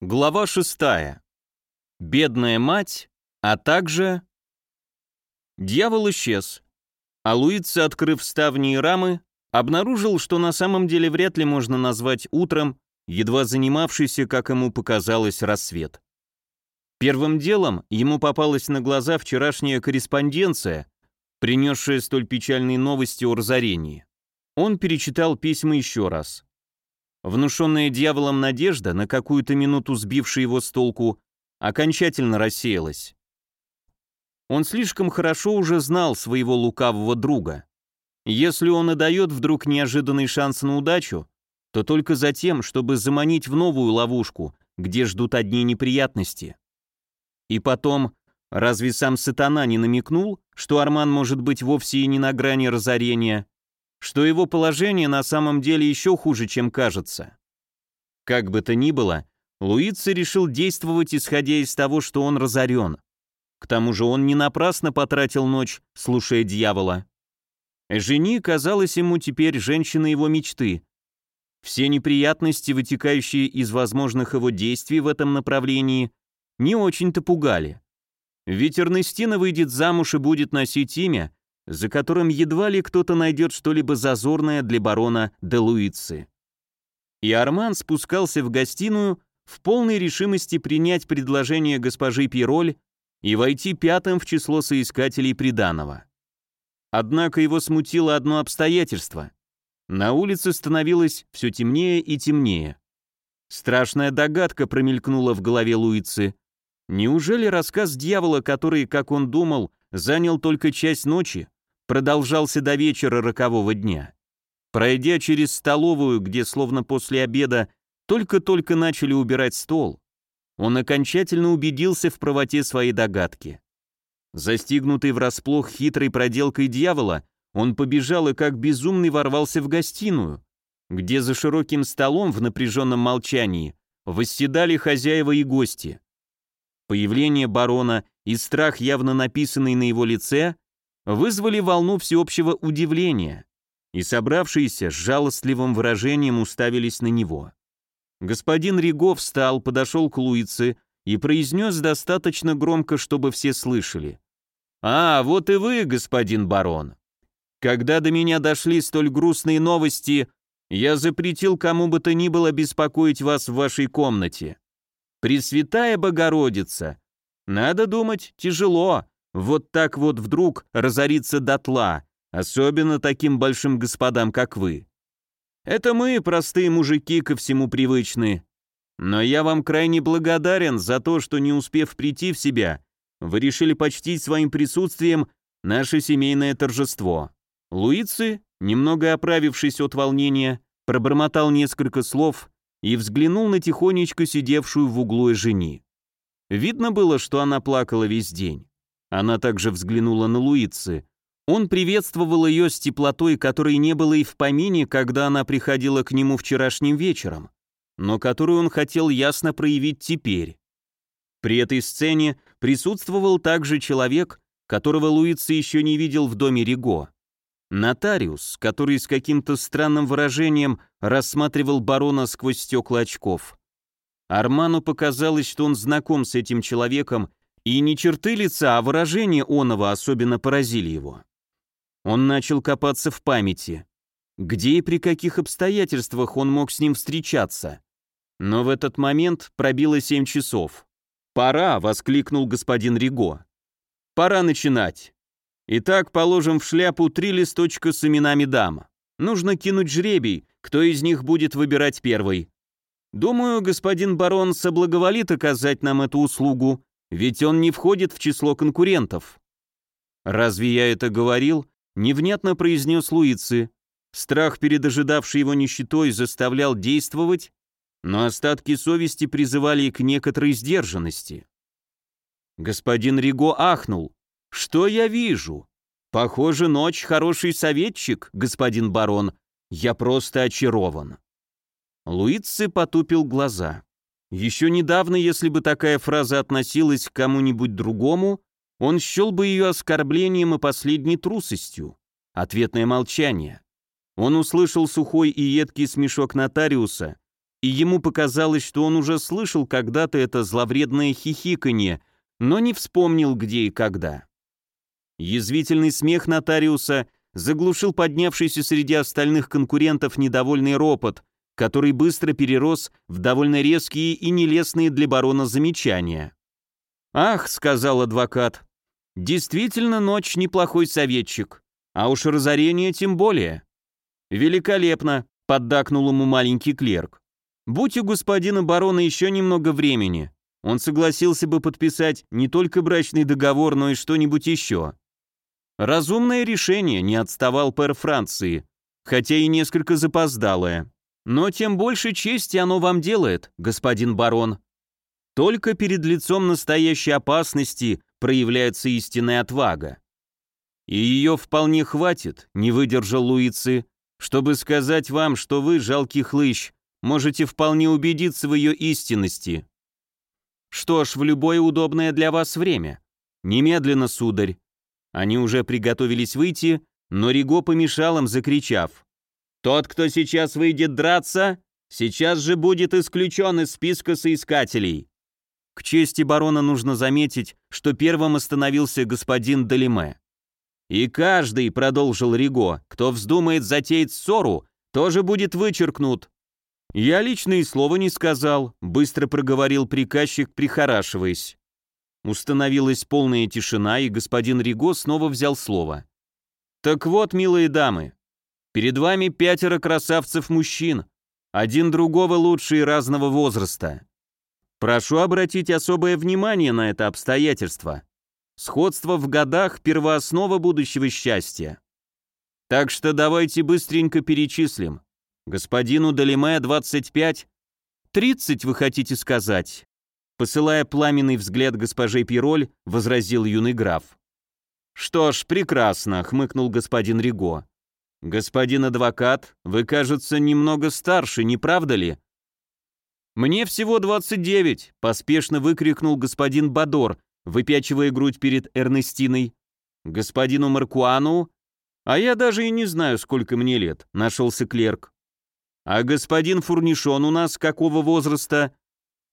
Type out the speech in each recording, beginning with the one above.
Глава 6. Бедная мать, а также... Дьявол исчез, а Луица, открыв ставни и рамы, обнаружил, что на самом деле вряд ли можно назвать утром, едва занимавшийся, как ему показалось, рассвет. Первым делом ему попалась на глаза вчерашняя корреспонденция, принесшая столь печальные новости о разорении. Он перечитал письма еще раз. Внушенная дьяволом надежда, на какую-то минуту сбившая его с толку, окончательно рассеялась. Он слишком хорошо уже знал своего лукавого друга. Если он и дает вдруг неожиданный шанс на удачу, то только за тем, чтобы заманить в новую ловушку, где ждут одни неприятности. И потом, разве сам сатана не намекнул, что Арман может быть вовсе и не на грани разорения, что его положение на самом деле еще хуже, чем кажется. Как бы то ни было, Луица решил действовать, исходя из того, что он разорен. К тому же он не напрасно потратил ночь, слушая дьявола. Жени казалась ему теперь женщиной его мечты. Все неприятности, вытекающие из возможных его действий в этом направлении, не очень-то пугали. Ведь Эрнестина выйдет замуж и будет носить имя, за которым едва ли кто-то найдет что-либо зазорное для барона де Луицы. И Арман спускался в гостиную в полной решимости принять предложение госпожи Пироль и войти пятым в число соискателей приданого. Однако его смутило одно обстоятельство. На улице становилось все темнее и темнее. Страшная догадка промелькнула в голове Луицы. Неужели рассказ дьявола, который, как он думал, занял только часть ночи, продолжался до вечера рокового дня. Пройдя через столовую, где словно после обеда только-только начали убирать стол, он окончательно убедился в правоте своей догадки. Застигнутый врасплох хитрой проделкой дьявола, он побежал и как безумный ворвался в гостиную, где за широким столом в напряженном молчании восседали хозяева и гости. Появление барона и страх, явно написанный на его лице, вызвали волну всеобщего удивления, и собравшиеся с жалостливым выражением уставились на него. Господин Риго встал, подошел к Луице и произнес достаточно громко, чтобы все слышали. «А, вот и вы, господин барон. Когда до меня дошли столь грустные новости, я запретил кому бы то ни было беспокоить вас в вашей комнате. Пресвятая Богородица! Надо думать, тяжело, вот так вот вдруг разориться дотла, особенно таким большим господам, как вы. Это мы, простые мужики, ко всему привычны. Но я вам крайне благодарен за то, что, не успев прийти в себя, вы решили почтить своим присутствием наше семейное торжество. Луицы, немного оправившись от волнения, пробормотал несколько слов и взглянул на тихонечко сидевшую в углу жени. Видно было, что она плакала весь день. Она также взглянула на Луицы. Он приветствовал ее с теплотой, которой не было и в помине, когда она приходила к нему вчерашним вечером, но которую он хотел ясно проявить теперь. При этой сцене присутствовал также человек, которого Луица еще не видел в доме Риго. Нотариус, который с каким-то странным выражением рассматривал барона сквозь стекла очков. Арману показалось, что он знаком с этим человеком и не черты лица, а выражение оного особенно поразили его. Он начал копаться в памяти. Где и при каких обстоятельствах он мог с ним встречаться? Но в этот момент пробило семь часов. «Пора!» — воскликнул господин Риго. «Пора начинать. Итак, положим в шляпу три листочка с именами дам. Нужно кинуть жребий, кто из них будет выбирать первый. Думаю, господин барон соблаговолит оказать нам эту услугу, ведь он не входит в число конкурентов. Разве я это говорил? Невнятно произнес Луицы. Страх перед ожидавшей его нищетой заставлял действовать, но остатки совести призывали к некоторой сдержанности. Господин Риго ахнул. «Что я вижу? Похоже, ночь хороший советчик, господин барон. Я просто очарован». Луицы потупил глаза. Еще недавно, если бы такая фраза относилась к кому-нибудь другому, он счел бы ее оскорблением и последней трусостью. Ответное молчание. Он услышал сухой и едкий смешок нотариуса, и ему показалось, что он уже слышал когда-то это зловредное хихиканье, но не вспомнил, где и когда. Язвительный смех нотариуса заглушил поднявшийся среди остальных конкурентов недовольный ропот, который быстро перерос в довольно резкие и нелестные для барона замечания. «Ах», — сказал адвокат, — «действительно ночь неплохой советчик, а уж разорение тем более». «Великолепно», — поддакнул ему маленький клерк. «Будь у господина барона еще немного времени, он согласился бы подписать не только брачный договор, но и что-нибудь еще». Разумное решение, не отставал пэр Франции, хотя и несколько запоздалое. Но тем больше чести оно вам делает, господин барон. Только перед лицом настоящей опасности проявляется истинная отвага. И ее вполне хватит, не выдержал Луицы, чтобы сказать вам, что вы, жалкий хлыщ, можете вполне убедиться в ее истинности. Что ж, в любое удобное для вас время. Немедленно, сударь. Они уже приготовились выйти, но Риго помешал им, закричав. «Тот, кто сейчас выйдет драться, сейчас же будет исключен из списка соискателей. К чести барона нужно заметить, что первым остановился господин Далиме. «И каждый», — продолжил Риго, — «кто вздумает затеять ссору, тоже будет вычеркнут». «Я лично и слова не сказал», — быстро проговорил приказчик, прихорашиваясь. Установилась полная тишина, и господин Риго снова взял слово. «Так вот, милые дамы, перед вами пятеро красавцев-мужчин, один другого лучше и разного возраста. Прошу обратить особое внимание на это обстоятельство. Сходство в годах – первооснова будущего счастья. Так что давайте быстренько перечислим. Господину Далиме 25, 30 вы хотите сказать? Посылая пламенный взгляд госпоже Пироль, возразил юный граф. «Что ж, прекрасно», — хмыкнул господин Риго. «Господин адвокат, вы, кажется, немного старше, не правда ли?» «Мне всего 29», — поспешно выкрикнул господин Бадор, выпячивая грудь перед Эрнестиной. «Господину Маркуану? А я даже и не знаю, сколько мне лет», — нашелся клерк. «А господин Фурнишон у нас какого возраста?»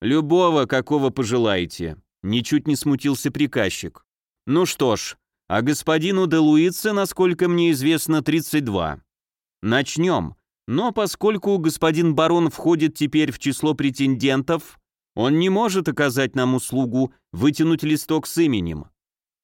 «Любого, какого пожелаете», — ничуть не смутился приказчик. «Ну что ж, а господину де Луице, насколько мне известно, 32. Начнем. Но поскольку господин барон входит теперь в число претендентов, он не может оказать нам услугу вытянуть листок с именем.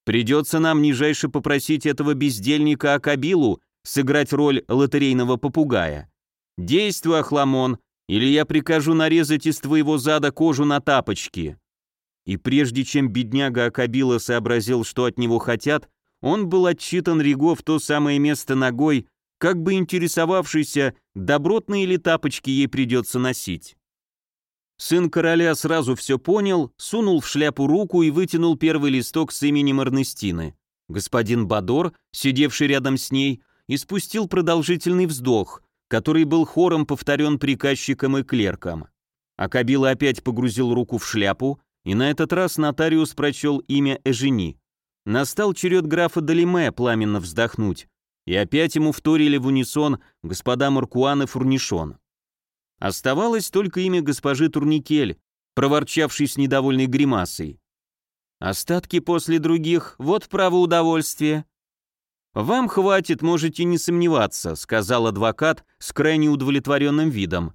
Придется нам нижайше попросить этого бездельника Акабилу сыграть роль лотерейного попугая. Действуй, Ахламон, или я прикажу нарезать из твоего зада кожу на тапочки». И прежде чем бедняга Акабила сообразил, что от него хотят, он был отчитан Риго в то самое место ногой, как бы интересовавшийся, добротные ли тапочки ей придется носить. Сын короля сразу все понял, сунул в шляпу руку и вытянул первый листок с именем Эрнестины. Господин Бадор, сидевший рядом с ней, испустил продолжительный вздох, который был хором повторен приказчиком и клерком. А Кабила опять погрузил руку в шляпу, и на этот раз нотариус прочел имя Эжени. Настал черед графа Далиме пламенно вздохнуть, и опять ему вторили в унисон господа Маркуан и Фурнишон. Оставалось только имя госпожи Турникель, проворчавшей с недовольной гримасой. Остатки после других — вот право удовольствия. «Вам хватит, можете не сомневаться», — сказал адвокат с крайне удовлетворенным видом.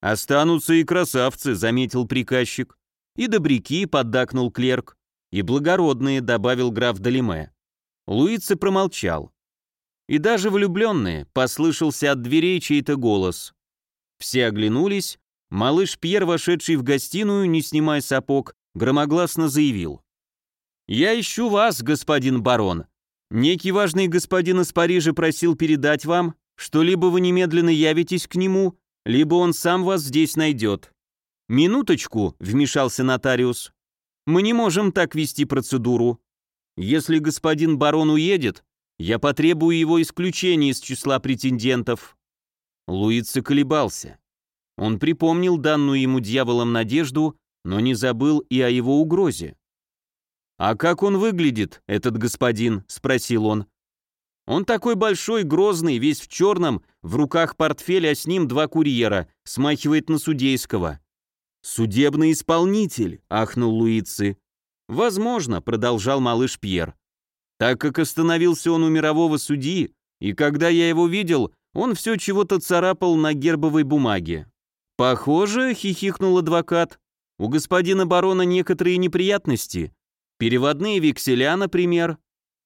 «Останутся и красавцы», — заметил приказчик. «И добряки», — поддакнул клерк. «И благородные», — добавил граф Далиме. Луица промолчал. И даже влюбленные, послышался от дверей чей-то голос. Все оглянулись, малыш Пьер, вошедший в гостиную, не снимая сапог, громогласно заявил. «Я ищу вас, господин барон. Некий важный господин из Парижа просил передать вам, что либо вы немедленно явитесь к нему, либо он сам вас здесь найдет». «Минуточку», — вмешался нотариус. «Мы не можем так вести процедуру. Если господин барон уедет, я потребую его исключения из числа претендентов». Луица колебался. Он припомнил данную ему дьяволом надежду, но не забыл и о его угрозе. «А как он выглядит, этот господин?» — спросил он. «Он такой большой, грозный, весь в черном, в руках портфель, а с ним два курьера, смахивает на судейского. «Судебный исполнитель», — ахнул Луицы. «Возможно», — продолжал малыш Пьер. «Так как остановился он у мирового судьи, и когда я его видел, он все чего-то царапал на гербовой бумаге». «Похоже», — хихикнул адвокат, — «у господина барона некоторые неприятности. Переводные векселя, например».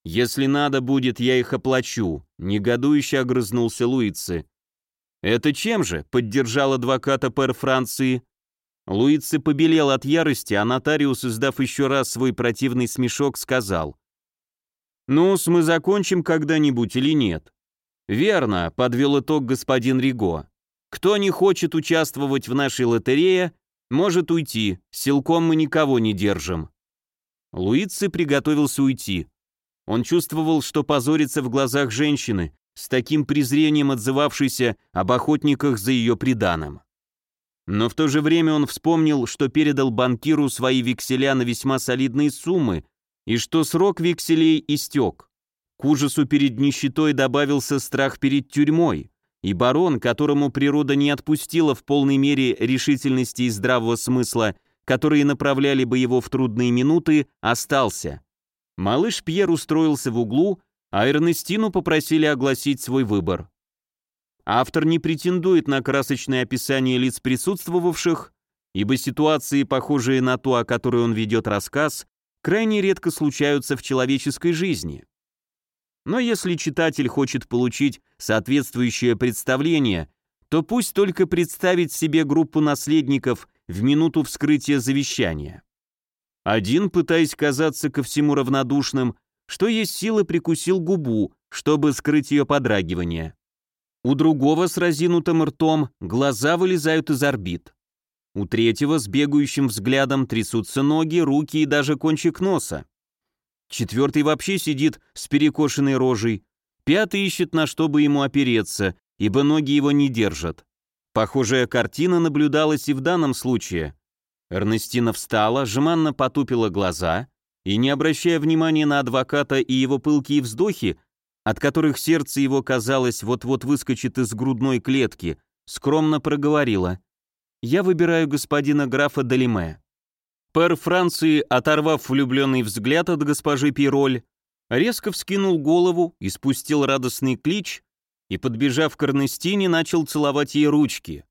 «Если надо будет, я их оплачу», — негодующе огрызнулся Луицы. «Это чем же?» — поддержал адвоката пэр Франции. Луицы побелел от ярости, а нотариус, издав еще раз свой противный смешок, сказал. «Ну-с, мы закончим когда-нибудь или нет?» «Верно», — подвел итог господин Риго. «Кто не хочет участвовать в нашей лотерее, может уйти, силком мы никого не держим». Луицы приготовился уйти. Он чувствовал, что позорится в глазах женщины, с таким презрением отзывавшейся об охотниках за ее приданым. Но в то же время он вспомнил, что передал банкиру свои векселя на весьма солидные суммы и что срок векселей истек. К ужасу перед нищетой добавился страх перед тюрьмой, и барон, которому природа не отпустила в полной мере решительности и здравого смысла, которые направляли бы его в трудные минуты, остался. Малыш Пьер устроился в углу, а Эрнестину попросили огласить свой выбор. Автор не претендует на красочное описание лиц присутствовавших, ибо ситуации, похожие на ту, о которой он ведет рассказ, крайне редко случаются в человеческой жизни. Но если читатель хочет получить соответствующее представление, то пусть только представит себе группу наследников в минуту вскрытия завещания. Один, пытаясь казаться ко всему равнодушным, что есть силы, прикусил губу, чтобы скрыть ее подрагивание. У другого с разинутым ртом глаза вылезают из орбит. У третьего с бегающим взглядом трясутся ноги, руки и даже кончик носа. Четвертый вообще сидит с перекошенной рожей. Пятый ищет, на что бы ему опереться, ибо ноги его не держат. Похожая картина наблюдалась и в данном случае. Эрнестина встала, жеманно потупила глаза и, не обращая внимания на адвоката и его пылкие вздохи, от которых сердце его, казалось, вот-вот выскочит из грудной клетки, скромно проговорила. «Я выбираю господина графа Далиме». Пэр Франции, оторвав влюбленный взгляд от госпожи Пироль, резко вскинул голову и спустил радостный клич и, подбежав к Эрнестине, начал целовать ей ручки.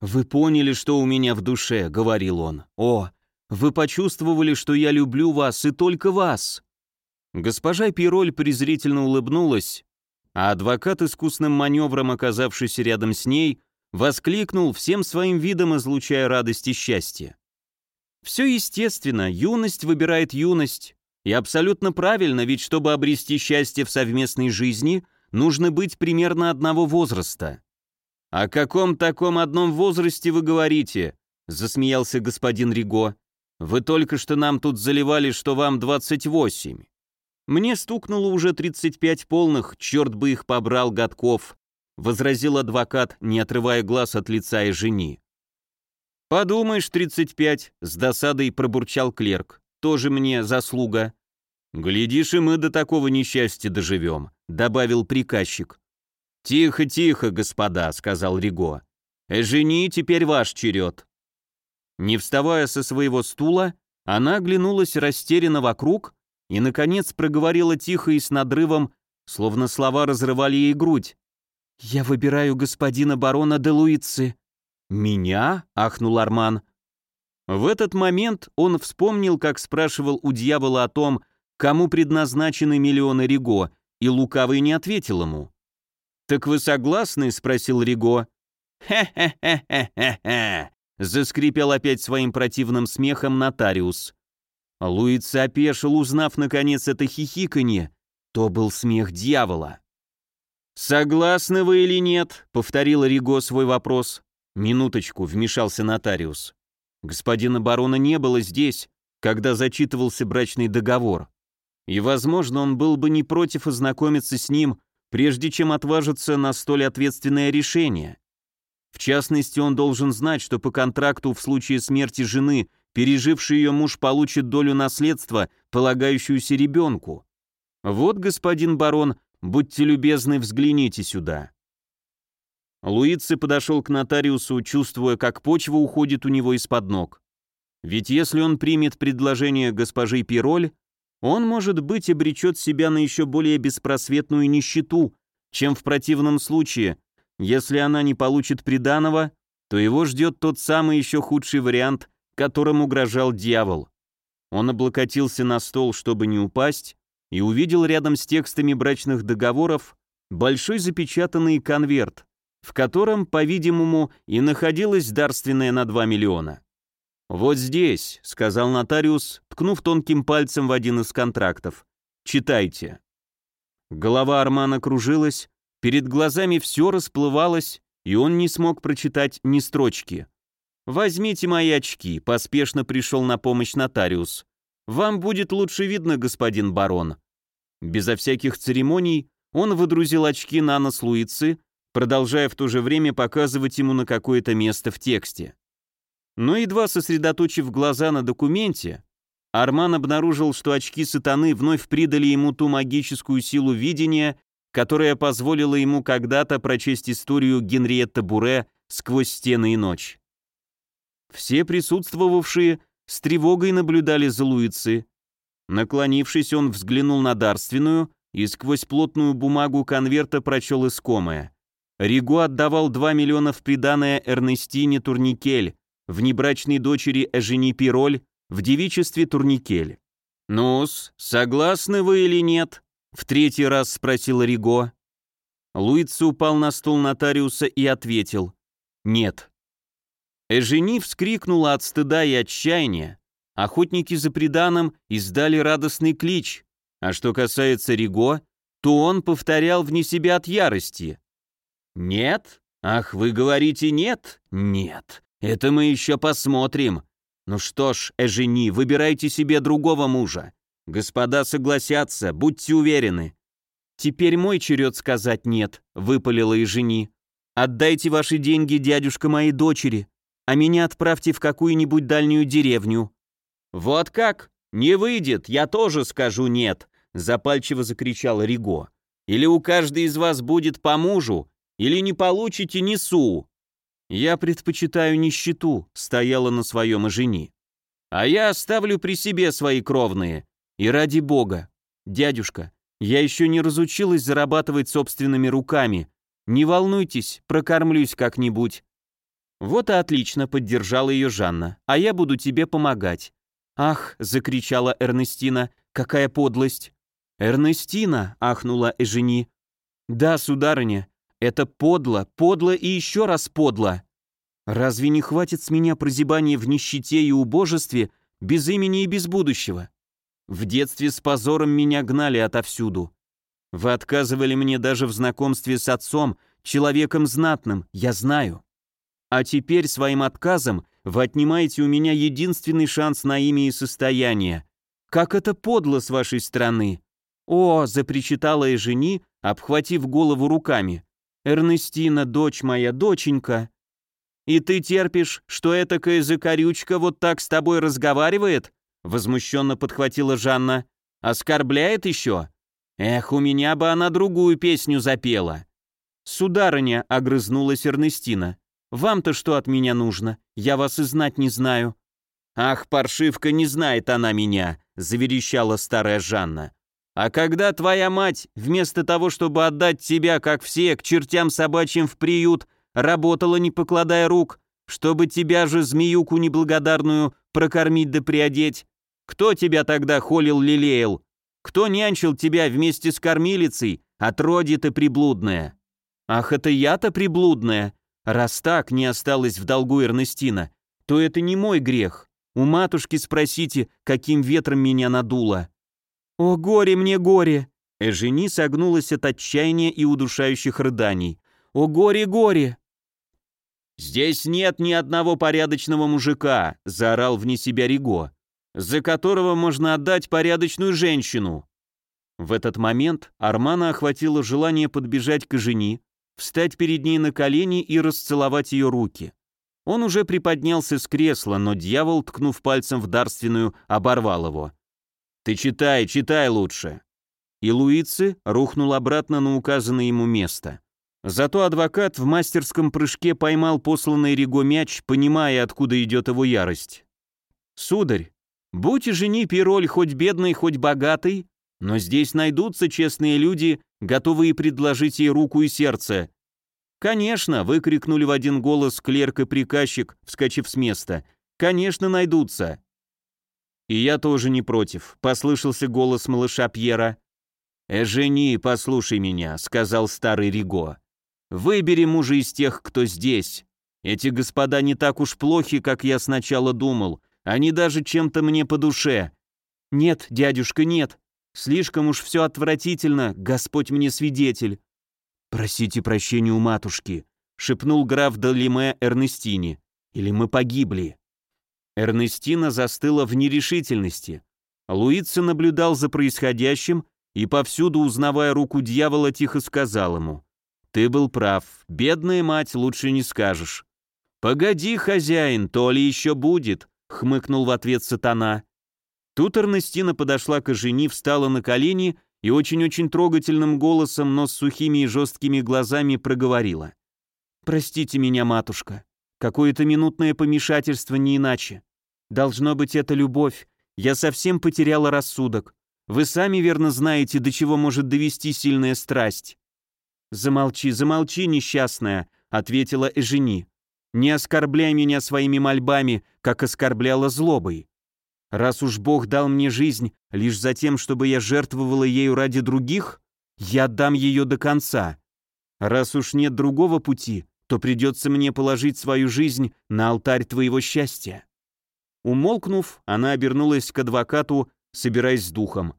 «Вы поняли, что у меня в душе», — говорил он. «О, вы почувствовали, что я люблю вас и только вас». Госпожа Пироль презрительно улыбнулась, а адвокат, искусным маневром оказавшийся рядом с ней, воскликнул всем своим видом, излучая радость и счастье. Все естественно, юность выбирает юность, и абсолютно правильно, ведь чтобы обрести счастье в совместной жизни, нужно быть примерно одного возраста. «О каком таком одном возрасте вы говорите?» — засмеялся господин Риго. «Вы только что нам тут заливали, что вам 28. Мне стукнуло уже 35 полных, черт бы их побрал, годков», — возразил адвокат, не отрывая глаз от лица и жени. «Подумаешь, 35», — с досадой пробурчал клерк. «Тоже мне заслуга». «Глядишь, и мы до такого несчастья доживем», — добавил приказчик. «Тихо, тихо, господа», — сказал Риго. «Жени, теперь ваш черед». Не вставая со своего стула, она оглянулась растерянно вокруг и, наконец, проговорила тихо и с надрывом, словно слова разрывали ей грудь. «Я выбираю господина барона де Луицы». «Меня?» — ахнул Арман. В этот момент он вспомнил, как спрашивал у дьявола о том, кому предназначены миллионы Риго, и лукавый не ответил ему. «Так вы согласны?» — спросил Риго. «Хе-хе-хе-хе-хе-хе!» — заскрипел опять своим противным смехом нотариус. Луиц опешил, узнав, наконец, это хихиканье. То был смех дьявола. «Согласны вы или нет?» — повторил Риго свой вопрос. «Минуточку», — вмешался нотариус. «Господина барона не было здесь, когда зачитывался брачный договор. И, возможно, он был бы не против ознакомиться с ним, прежде чем отважиться на столь ответственное решение. В частности, он должен знать, что по контракту в случае смерти жены переживший ее муж получит долю наследства, полагающуюся ребенку. Вот, господин барон, будьте любезны, взгляните сюда. Луици подошел к нотариусу, чувствуя, как почва уходит у него из-под ног. Ведь если он примет предложение госпожи Пироль, он, может быть, обречет себя на еще более беспросветную нищету, чем в противном случае, если она не получит приданого, то его ждет тот самый еще худший вариант, которым угрожал дьявол. Он облокотился на стол, чтобы не упасть, и увидел рядом с текстами брачных договоров большой запечатанный конверт, в котором, по-видимому, и находилась дарственная на 2 миллиона. «Вот здесь», — сказал нотариус, ткнув тонким пальцем в один из контрактов. «Читайте». Голова Армана кружилась, перед глазами все расплывалось, и он не смог прочитать ни строчки. «Возьмите мои очки», — поспешно пришел на помощь нотариус. «Вам будет лучше видно, господин барон». Безо всяких церемоний он выдрузил очки на нос Луицы, продолжая в то же время показывать ему на какое-то место в тексте. Но едва сосредоточив глаза на документе, Арман обнаружил, что очки сатаны вновь придали ему ту магическую силу видения, которая позволила ему когда-то прочесть историю Генриетта Буре сквозь стены и ночь. Все присутствовавшие с тревогой наблюдали за Луицы. Наклонившись, он взглянул на дарственную и сквозь плотную бумагу конверта прочел искомое. Риго отдавал 2 миллиона в приданое Эрнестине Турникель, внебрачной дочери Эжени Пироль, в девичестве Турникель. «Ну-с, согласны вы или нет?» — в третий раз спросил Риго. Луица упал на стол нотариуса и ответил «Нет». Эжени вскрикнула от стыда и отчаяния. Охотники за преданным издали радостный клич, а что касается Риго, то он повторял вне себя от ярости. «Нет? Ах, вы говорите нет? Нет. Это мы еще посмотрим. Ну что ж, Эжени, выбирайте себе другого мужа. Господа согласятся, будьте уверены». «Теперь мой черед сказать нет», — выпалила Эжени. «Отдайте ваши деньги, дядюшка моей дочери, а меня отправьте в какую-нибудь дальнюю деревню». «Вот как? Не выйдет, я тоже скажу нет», — запальчиво закричал Риго. «Или у каждой из вас будет по мужу, или не получите ни су». «Я предпочитаю нищету», — стояла на своем и жени. «А я оставлю при себе свои кровные. И ради бога. Дядюшка, я еще не разучилась зарабатывать собственными руками. Не волнуйтесь, прокормлюсь как-нибудь. «Вот и отлично», — поддержала ее Жанна, — «а я буду тебе помогать». «Ах!» — закричала Эрнестина, — «какая подлость!» «Эрнестина!» — ахнула Эжени. «Да, сударыня, это подло, подло и еще раз подло. Разве не хватит с меня прозябания в нищете и убожестве, без имени и без будущего? В детстве с позором меня гнали отовсюду. Вы отказывали мне даже в знакомстве с отцом, человеком знатным, я знаю. А теперь своим отказом вы отнимаете у меня единственный шанс на имя и состояние. Как это подло с вашей стороны!» «О!» — запричитала жени, обхватив голову руками. «Эрнестина, дочь моя, доченька!» «И ты терпишь, что этакая закорючка вот так с тобой разговаривает?» Возмущенно подхватила Жанна. «Оскорбляет еще? Эх, у меня бы она другую песню запела!» «Сударыня», — огрызнулась Эрнестина, вам-то что от меня нужно? Я вас и знать не знаю». «Ах, паршивка, не знает она меня», — заверещала старая Жанна. «А когда твоя мать, вместо того, чтобы отдать тебя, как все, к чертям собачьим в приют, работала, не покладая рук, чтобы тебя же, змеюку неблагодарную, прокормить да приодеть, кто тебя тогда холил-лелеял? Кто нянчил тебя вместе с кормилицей, отродье ты приблудная?» «Ах, это я-то приблудная!» Раз так не осталось в долгу Эрнестина, то это не мой грех. У матушки спросите, каким ветром меня надуло. О, горе мне, горе! Эжени согнулась от отчаяния и удушающих рыданий. О, горе, горе! «Здесь нет ни одного порядочного мужика», — заорал вне себя Риго, «за которого можно отдать порядочную женщину». В этот момент Армана охватило желание подбежать к жени, встать перед ней на колени и расцеловать ее руки. Он уже приподнялся с кресла, но дьявол, ткнув пальцем в дарственную, оборвал его. «Ты читай, читай лучше!» И Луицы рухнул обратно на указанное ему место. Зато адвокат в мастерском прыжке поймал посланный Риго мяч, понимая, откуда идет его ярость. «Сударь, будь и жени Пироль хоть бедный, хоть богатый, но здесь найдутся честные люди, готовые предложить ей руку и сердце». «Конечно!» — выкрикнули в один голос клерк и приказчик, вскочив с места. «Конечно найдутся!» «И я тоже не против», — послышался голос малыша Пьера. «Эжени, послушай меня», — сказал старый Риго. «Выбери мужа из тех, кто здесь. Эти господа не так уж плохи, как я сначала думал. Они даже чем-то мне по душе». «Нет, дядюшка, нет. Слишком уж все отвратительно, Господь мне свидетель». «Просите прощения у матушки», — шепнул граф Далиме Эрнестине. «Или мы погибли». Эрнестина застыла в нерешительности. Луица наблюдал за происходящим и, повсюду узнавая руку дьявола, тихо сказал ему. «Ты был прав. Бедная мать, лучше не скажешь». «Погоди, хозяин, то ли еще будет», — хмыкнул в ответ сатана. Тут Эрнестина подошла к жени, встала на колени и очень-очень трогательным голосом, но с сухими и жесткими глазами проговорила. «Простите меня, матушка. Какое-то минутное помешательство не иначе. Должно быть, это любовь. Я совсем потеряла рассудок. Вы сами верно знаете, до чего может довести сильная страсть». «Замолчи, замолчи, несчастная», — ответила Эжени. «Не оскорбляй меня своими мольбами, как оскорбляла злобой. Раз уж Бог дал мне жизнь лишь за тем, чтобы я жертвовала ею ради других, я отдам ее до конца. Раз уж нет другого пути, то придется мне положить свою жизнь на алтарь твоего счастья». Умолкнув, она обернулась к адвокату, собираясь с духом.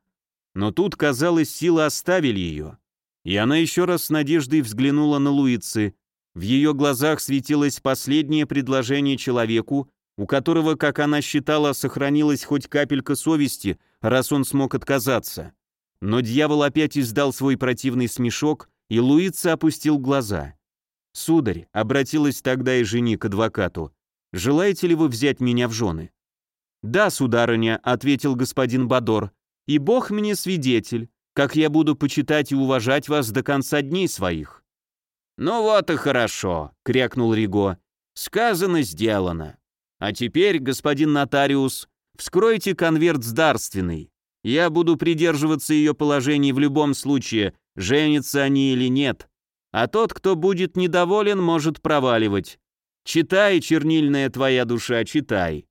Но тут, казалось, силы оставили ее. И она еще раз с надеждой взглянула на Луицы. В ее глазах светилось последнее предложение человеку, у которого, как она считала, сохранилась хоть капелька совести, раз он смог отказаться. Но дьявол опять издал свой противный смешок, и Луица опустил глаза. «Сударь», — обратилась тогда и жени к адвокату, — «желаете ли вы взять меня в жены?» «Да, сударыня», — ответил господин Бадор, — «и Бог мне свидетель, как я буду почитать и уважать вас до конца дней своих». «Ну вот и хорошо», — крякнул Риго. «Сказано, сделано. А теперь, господин нотариус, вскройте конверт с дарственной. Я буду придерживаться ее положений в любом случае, женятся они или нет. А тот, кто будет недоволен, может проваливать. Читай, чернильная твоя душа, читай.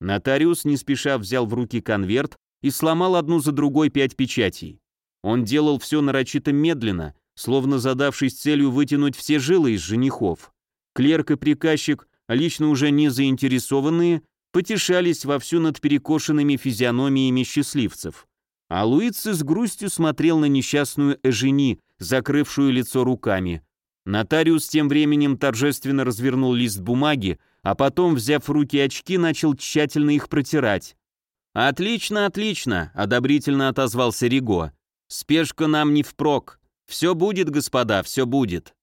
Нотариус не спеша взял в руки конверт и сломал одну за другой пять печатей. Он делал все нарочито медленно, словно задавшись целью вытянуть все жилы из женихов. Клерк и приказчик, лично уже не заинтересованные, потешались вовсю над перекошенными физиономиями счастливцев. А Луица с грустью смотрел на несчастную Эжени, закрывшую лицо руками. Нотариус тем временем торжественно развернул лист бумаги, а потом, взяв в руки очки, начал тщательно их протирать. «Отлично, отлично», — одобрительно отозвался Риго. «Спешка нам не впрок. Все будет, господа, все будет».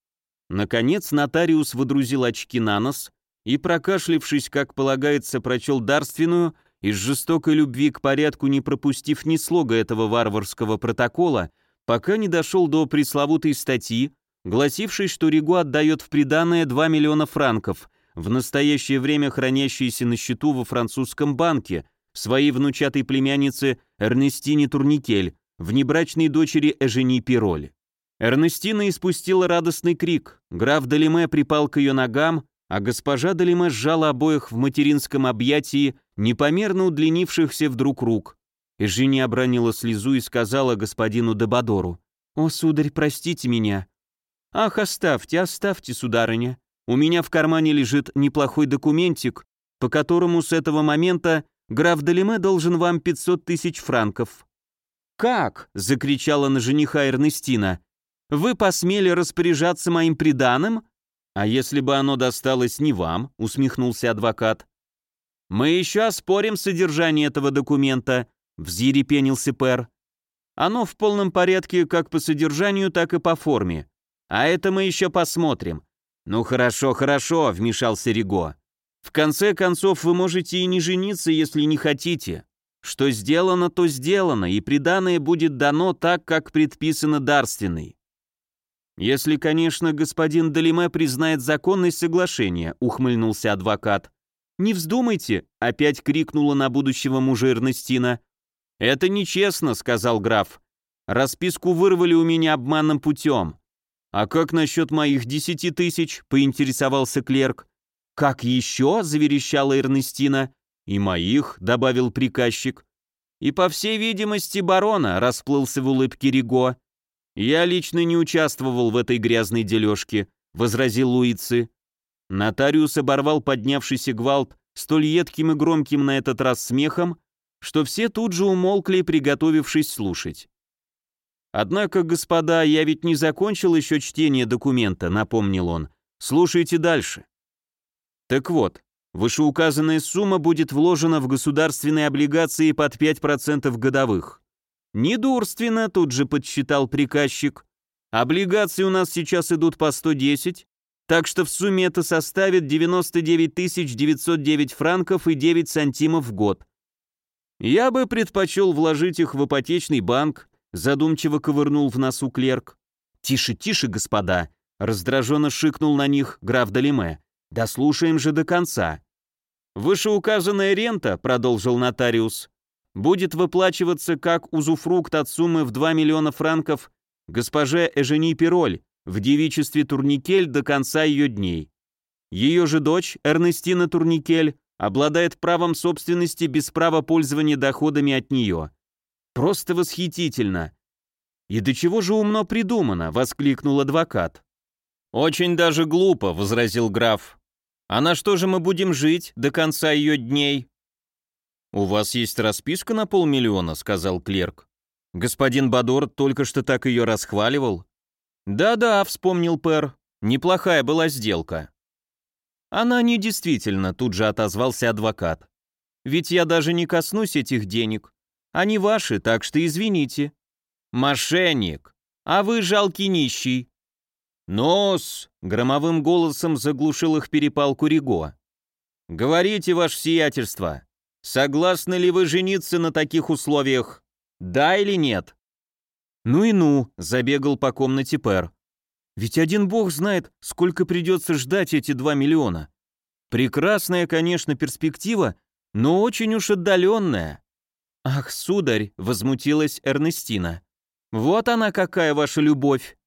Наконец нотариус выдрузил очки на нос и, прокашлившись, как полагается, прочел дарственную, из жестокой любви к порядку не пропустив ни слога этого варварского протокола, пока не дошел до пресловутой статьи, гласившей, что Риго отдает в приданное 2 миллиона франков, в настоящее время хранящиеся на счету во французском банке, своей внучатой племяннице Эрнестине Турникель, внебрачной дочери Эжени Пироль. Эрнестина испустила радостный крик, граф Далиме припал к ее ногам, а госпожа Далиме сжала обоих в материнском объятии непомерно удлинившихся вдруг рук. Эжени обронила слезу и сказала господину Дебадору, «О, сударь, простите меня». «Ах, оставьте, оставьте, сударыня. У меня в кармане лежит неплохой документик, по которому с этого момента граф Далиме должен вам 500 тысяч франков». «Как?» — закричала на жениха Эрнестина. «Вы посмели распоряжаться моим приданым?» «А если бы оно досталось не вам?» — усмехнулся адвокат. «Мы еще оспорим содержание этого документа», — взъерепенился Пэр. «Оно в полном порядке как по содержанию, так и по форме. А это мы еще посмотрим. «Ну хорошо, хорошо», — вмешался Риго. «В конце концов, вы можете и не жениться, если не хотите. Что сделано, то сделано, и приданное будет дано так, как предписано дарственной. «Если, конечно, господин Далиме признает законность соглашения», — ухмыльнулся адвокат. «Не вздумайте!» — опять крикнула на будущего мужа Эрнестина. «Это нечестно», — сказал граф. «Расписку вырвали у меня обманным путем». «А как насчет моих десяти тысяч?» — поинтересовался клерк. «Как еще?» — заверещала Эрнестина. «И моих», — добавил приказчик. «И, по всей видимости, барона», — расплылся в улыбке Риго. «Я лично не участвовал в этой грязной дележке», — возразил Луицы. Нотариус оборвал поднявшийся гвалт столь едким и громким на этот раз смехом, что все тут же умолкли, приготовившись слушать. «Однако, господа, я ведь не закончил еще чтение документа», — напомнил он. «Слушайте дальше». Так вот, вышеуказанная сумма будет вложена в государственные облигации под 5% годовых. Недурственно, тут же подсчитал приказчик. Облигации у нас сейчас идут по 110, так что в сумме это составит 99 909 франков и 9 сантимов в год. Я бы предпочел вложить их в ипотечный банк, задумчиво ковырнул в носу клерк. «Тише, тише, господа!» — раздраженно шикнул на них граф Далиме. «Дослушаем же до конца». «Вышеуказанная рента», — продолжил нотариус, «будет выплачиваться как узуфрукт от суммы в 2 миллиона франков госпоже Эжени Пироль, в девичестве Турникель до конца ее дней. Ее же дочь, Эрнестина Турникель, обладает правом собственности без права пользования доходами от нее. Просто восхитительно. «И до чего же умно придумано?» — воскликнул адвокат. «Очень даже глупо», — возразил граф. «А на что же мы будем жить до конца ее дней?» «У вас есть расписка на полмиллиона», — сказал клерк. «Господин Бадор только что так ее расхваливал. «Да-да», — вспомнил Пэр, — «неплохая была сделка». «Она не действительно», — тут же отозвался адвокат. «Ведь я даже не коснусь этих денег. Они ваши, так что извините». «Мошенник! А вы жалкий нищий!» «Нос!» — громовым голосом заглушил их перепалку Риго. «Говорите, ваше сиятельство, согласны ли вы жениться на таких условиях? Да или нет?» «Ну и ну», — забегал по комнате Пэр. «Ведь один бог знает, сколько придется ждать эти два миллиона. Прекрасная, конечно, перспектива, но очень уж отдаленная». «Ах, сударь», — возмутилась Эрнестина. «Вот она какая ваша любовь!»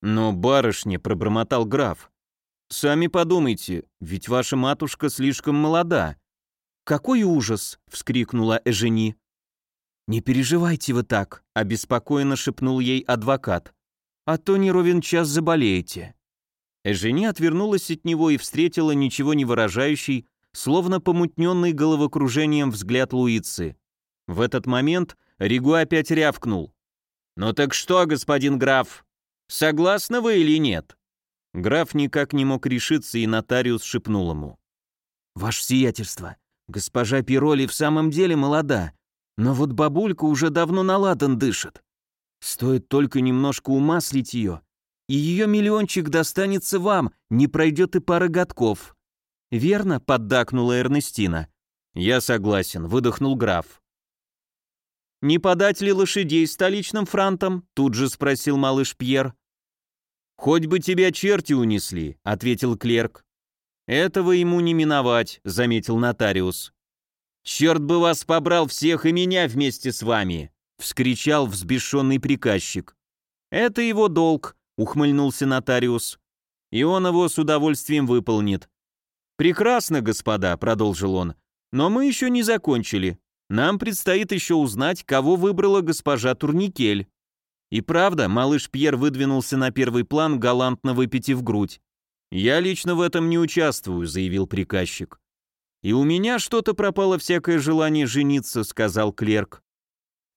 «Но, барышня», — пробормотал граф, — «сами подумайте, ведь ваша матушка слишком молода». «Какой ужас!» — вскрикнула Эжени. «Не переживайте вы так», — обеспокоенно шепнул ей адвокат. «А то не ровен час заболеете». Эжени отвернулась от него и встретила ничего не выражающий, словно помутненный головокружением взгляд Луицы. В этот момент Ригу опять рявкнул. «Ну так что, господин граф, согласны вы или нет?» Граф никак не мог решиться, и нотариус шепнул ему. «Ваше сиятельство, госпожа Пироли в самом деле молода, но вот бабулька уже давно наладан дышит. Стоит только немножко умаслить ее, и ее миллиончик достанется вам, не пройдет и пара годков. Верно, поддакнула Эрнестина. Я согласен, выдохнул граф. «Не подать ли лошадей столичным франтом?» тут же спросил малыш Пьер. «Хоть бы тебя черти унесли», — ответил клерк. «Этого ему не миновать», — заметил нотариус. «Черт бы вас побрал всех и меня вместе с вами!» — вскричал взбешенный приказчик. «Это его долг», — ухмыльнулся нотариус. «И он его с удовольствием выполнит». «Прекрасно, господа», — продолжил он, — «но мы еще не закончили. Нам предстоит еще узнать, кого выбрала госпожа Турникель». И правда, малыш Пьер выдвинулся на первый план, галантно выпитив грудь. «Я лично в этом не участвую», — заявил приказчик. «И у меня что-то пропало всякое желание жениться», — сказал клерк.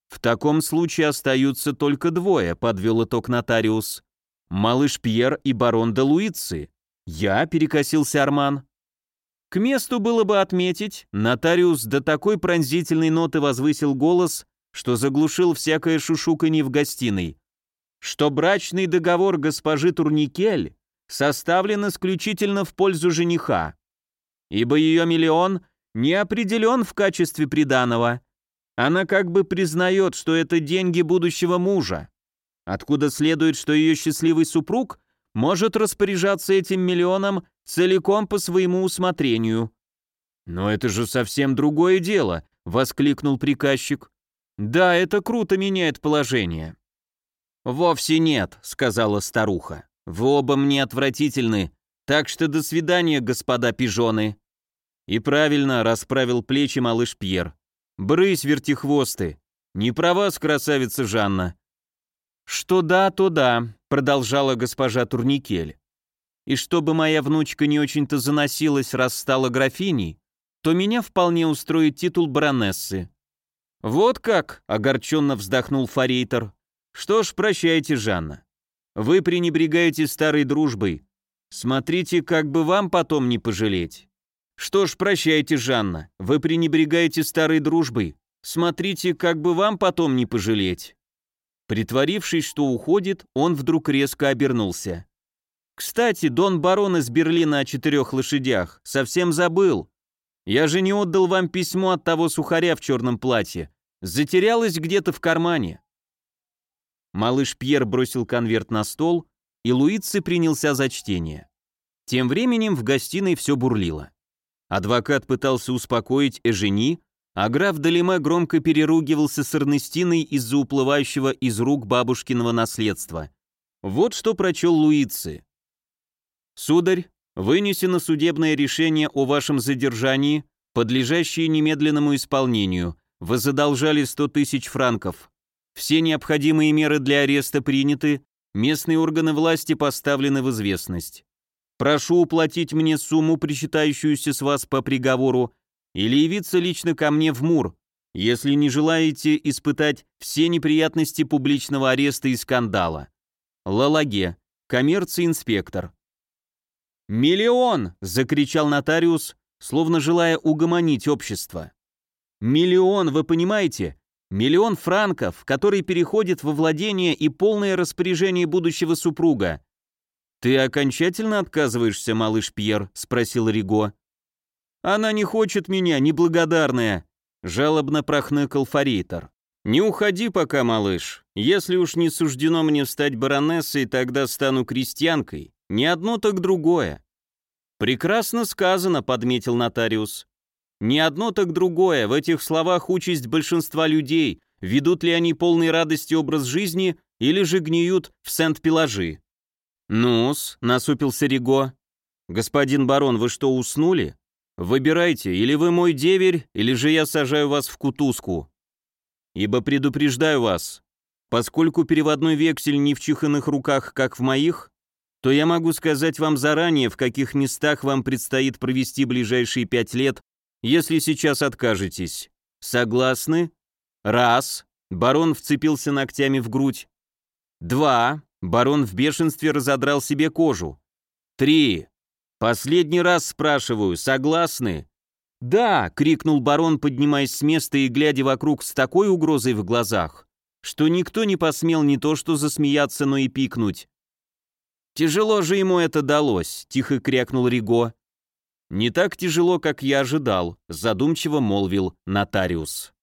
«В таком случае остаются только двое», — подвел итог нотариус. «Малыш Пьер и барон де Луицы». «Я?» — перекосился Арман. К месту было бы отметить, нотариус до такой пронзительной ноты возвысил голос, что заглушил всякое шушуканье в гостиной, что брачный договор госпожи Турникель составлен исключительно в пользу жениха ибо ее миллион не определен в качестве приданого. Она как бы признает, что это деньги будущего мужа. откуда следует, что ее счастливый супруг может распоряжаться этим миллионом целиком по своему усмотрению. «Но это же совсем другое дело», — воскликнул приказчик. «Да, это круто меняет положение». «Вовсе нет», — сказала старуха. «Вы оба мне отвратительны, так что до свидания, господа пижоны». И правильно расправил плечи малыш Пьер. «Брысь, вертихвосты! Не про вас, красавица Жанна!» «Что да, то да», — продолжала госпожа Турникель. «И чтобы моя внучка не очень-то заносилась, раз стала графиней, то меня вполне устроит титул баронессы». «Вот как!» — огорченно вздохнул Форейтер. «Что ж, прощайте, Жанна. Вы пренебрегаете старой дружбой. Смотрите, как бы вам потом не пожалеть». «Что ж, прощайте, Жанна. Вы пренебрегаете старой дружбой. Смотрите, как бы вам потом не пожалеть». Притворившись, что уходит, он вдруг резко обернулся. «Кстати, дон барон из Берлина о четырех лошадях. Совсем забыл. Я же не отдал вам письмо от того сухаря в черном платье. Затерялось где-то в кармане». Малыш Пьер бросил конверт на стол, и Луици принялся за чтение. Тем временем в гостиной все бурлило. Адвокат пытался успокоить Эжени, а граф Далиме громко переругивался с Эрнестиной из-за уплывающего из рук бабушкиного наследства. Вот что прочел Луицы. «Сударь, вынесено судебное решение о вашем задержании, подлежащее немедленному исполнению. Вы задолжали 100 тысяч франков. Все необходимые меры для ареста приняты, местные органы власти поставлены в известность. Прошу уплатить мне сумму, причитающуюся с вас по приговору, или явиться лично ко мне в Мур, если не желаете испытать все неприятности публичного ареста и скандала. Лалаге, коммерция-инспектор. «Миллион!» — закричал нотариус, словно желая угомонить общество. «Миллион, вы понимаете? Миллион франков, который переходит во владение и полное распоряжение будущего супруга. «Ты окончательно отказываешься, малыш Пьер?» — спросил Риго. «Она не хочет меня, неблагодарная», — жалобно прохныкал Фарейтор. «Не уходи пока, малыш. Если уж не суждено мне стать баронессой, тогда стану крестьянкой. Не одно, так другое». «Прекрасно сказано», — подметил нотариус. «Не одно, так другое. В этих словах участь большинства людей. Ведут ли они полной радости образ жизни или же гниют в Сент-Пелажи?» «Ну-с», — насупился Риго. «Господин барон, вы что, уснули? Выбирайте, или вы мой деверь, или же я сажаю вас в кутузку. Ибо предупреждаю вас, поскольку переводной вексель не в чиханных руках, как в моих, то я могу сказать вам заранее, в каких местах вам предстоит провести ближайшие пять лет, если сейчас откажетесь. Согласны? Раз. Барон вцепился ногтями в грудь. Два. Барон в бешенстве разодрал себе кожу. Три. «Последний раз спрашиваю, согласны?» «Да!» — крикнул барон, поднимаясь с места и глядя вокруг с такой угрозой в глазах, что никто не посмел не то что засмеяться, но и пикнуть. «Тяжело же ему это далось», — тихо крякнул Риго. «Не так тяжело, как я ожидал», — задумчиво молвил нотариус.